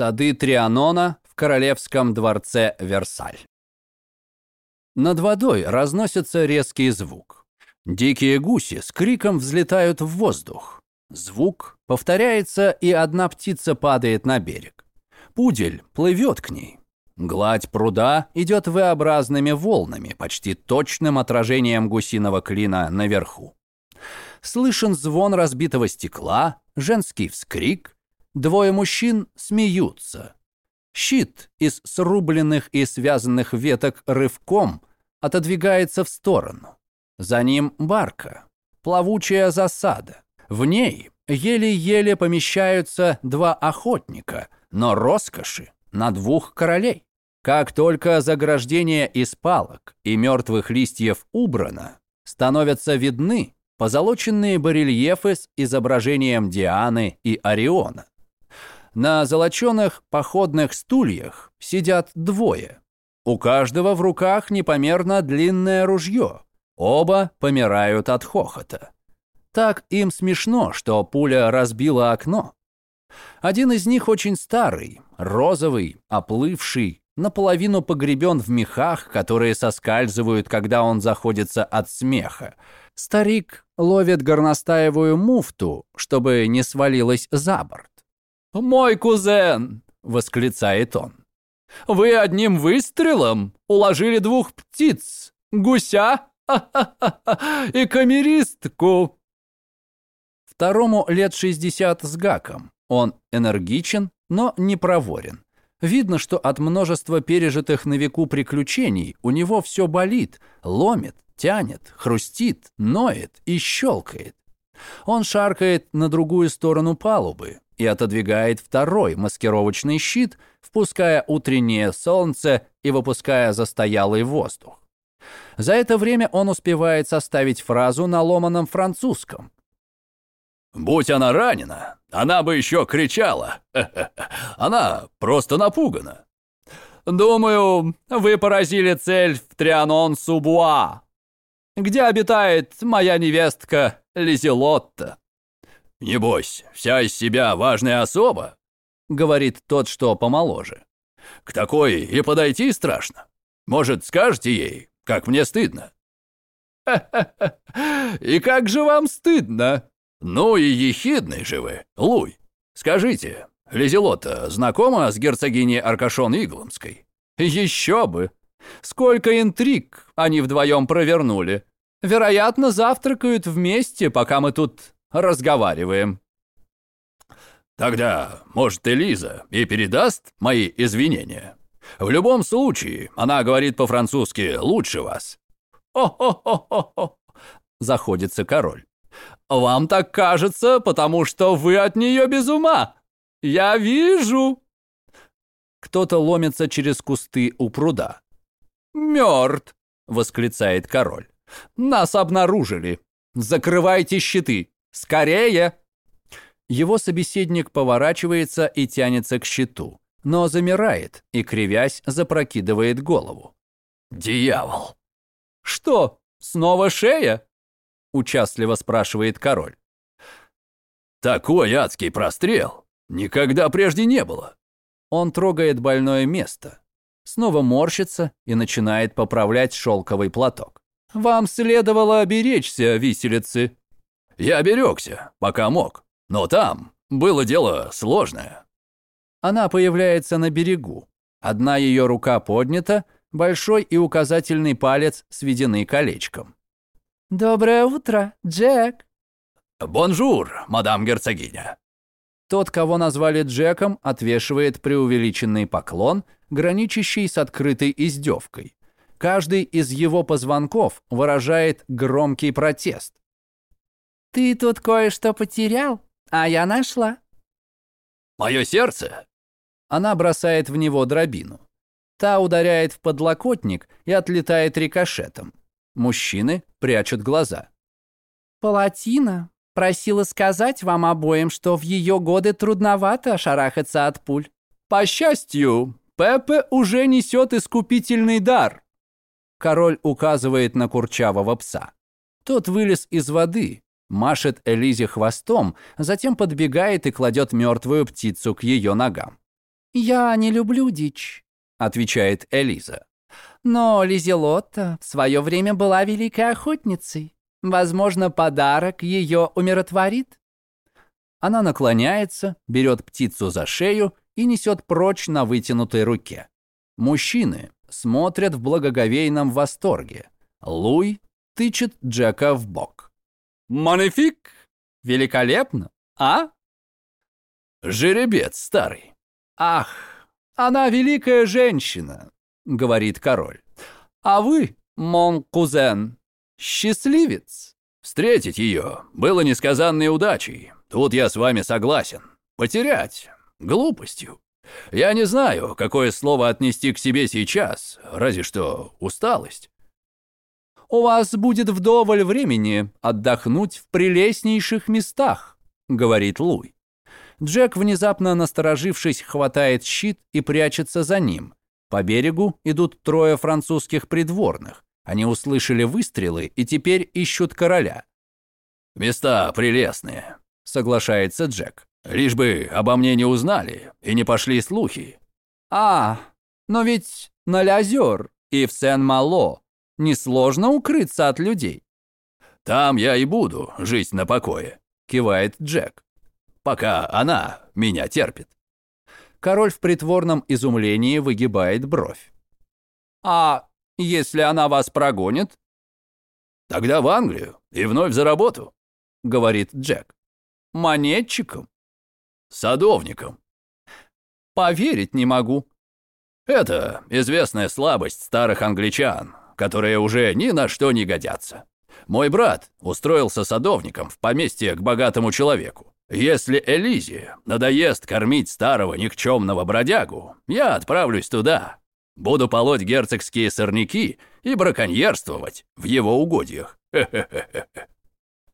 Сады Трианона в королевском дворце Версаль. Над водой разносится резкий звук. Дикие гуси с криком взлетают в воздух. Звук повторяется, и одна птица падает на берег. Пудель плывет к ней. Гладь пруда идет V-образными волнами, почти точным отражением гусиного клина наверху. Слышен звон разбитого стекла, женский вскрик. Двое мужчин смеются. Щит из срубленных и связанных веток рывком отодвигается в сторону. За ним барка, плавучая засада. В ней еле-еле помещаются два охотника, но роскоши на двух королей. Как только заграждение из палок и мертвых листьев убрано, становятся видны позолоченные барельефы с изображением Дианы и Ориона. На золоченых походных стульях сидят двое. У каждого в руках непомерно длинное ружье. Оба помирают от хохота. Так им смешно, что пуля разбила окно. Один из них очень старый, розовый, оплывший, наполовину погребен в мехах, которые соскальзывают, когда он заходится от смеха. Старик ловит горностаевую муфту, чтобы не свалилась за борт. «Мой кузен!» — восклицает он. «Вы одним выстрелом уложили двух птиц, гуся и камеристку!» Второму лет 60 с гаком. Он энергичен, но не проворен. Видно, что от множества пережитых на веку приключений у него все болит, ломит, тянет, хрустит, ноет и щелкает. Он шаркает на другую сторону палубы и отодвигает второй маскировочный щит, впуская утреннее солнце и выпуская застоялый воздух. За это время он успевает составить фразу на ломаном французском. «Будь она ранена, она бы еще кричала. Она просто напугана». «Думаю, вы поразили цель в Трианон-Субуа», где обитает моя невестка Лизелотта?» «Небось, вся из себя важная особа», — говорит тот, что помоложе. «К такой и подойти страшно. Может, скажете ей, как мне стыдно?» «И как же вам стыдно?» «Ну и ехидный же вы, Луй. Скажите, Лизелота знакома с герцогиней Аркашон Игломской?» «Еще бы! Сколько интриг они вдвоем провернули. Вероятно, завтракают вместе, пока мы тут разговариваем. Тогда, может, Элиза и передаст мои извинения? В любом случае, она говорит по-французски лучше вас. О-хо-хо-хо-хо, заходится король. Вам так кажется, потому что вы от нее без ума. Я вижу. Кто-то ломится через кусты у пруда. «Мертв!» — восклицает король. «Нас обнаружили! Закрывайте щиты! Скорее!» Его собеседник поворачивается и тянется к щиту, но замирает и, кривясь, запрокидывает голову. «Дьявол!» «Что, снова шея?» — участливо спрашивает король. «Такой адский прострел никогда прежде не было!» Он трогает больное место, снова морщится и начинает поправлять шелковый платок. «Вам следовало оберечься, виселицы». «Я оберегся, пока мог, но там было дело сложное». Она появляется на берегу. Одна ее рука поднята, большой и указательный палец сведены колечком. «Доброе утро, Джек!» «Bonjour, мадам герцогиня!» Тот, кого назвали Джеком, отвешивает преувеличенный поклон – граничащий с открытой издевкой. Каждый из его позвонков выражает громкий протест. «Ты тут кое-что потерял, а я нашла». «Мое сердце?» Она бросает в него дробину. Та ударяет в подлокотник и отлетает рикошетом. Мужчины прячут глаза. «Палатина просила сказать вам обоим, что в ее годы трудновато шарахаться от пуль. По счастью, Пепе уже несет искупительный дар. Король указывает на курчавого пса. Тот вылез из воды, машет Элизе хвостом, затем подбегает и кладет мертвую птицу к ее ногам. «Я не люблю дичь», — отвечает Элиза. «Но Лизелотта в свое время была великой охотницей. Возможно, подарок ее умиротворит». Она наклоняется, берет птицу за шею и несет прочь на вытянутой руке. Мужчины смотрят в благоговейном восторге. Луй тычет Джека в бок. «Манифик! Великолепно, а?» «Жеребец старый». «Ах, она великая женщина», — говорит король. «А вы, мон кузен, счастливец». «Встретить ее было несказанной удачей. Тут я с вами согласен. Потерять глупостью. Я не знаю, какое слово отнести к себе сейчас, разве что усталость. «У вас будет вдоволь времени отдохнуть в прелестнейших местах», — говорит Луй. Джек, внезапно насторожившись, хватает щит и прячется за ним. По берегу идут трое французских придворных. Они услышали выстрелы и теперь ищут короля. «Места прелестные», — соглашается Джек. Лишь бы обо мне не узнали и не пошли слухи. А, но ведь на Лязер и в Сен-Мало несложно укрыться от людей. Там я и буду жить на покое, кивает Джек. Пока она меня терпит. Король в притворном изумлении выгибает бровь. А если она вас прогонит? Тогда в Англию и вновь за работу, говорит Джек. Монетчиком? садовником. Поверить не могу. Это известная слабость старых англичан, которые уже ни на что не годятся. Мой брат устроился садовником в поместье к богатому человеку. Если Элизе надоест кормить старого никчемного бродягу, я отправлюсь туда. Буду полоть герцогские сорняки и браконьерствовать в его угодьях. Хе-хе-хе.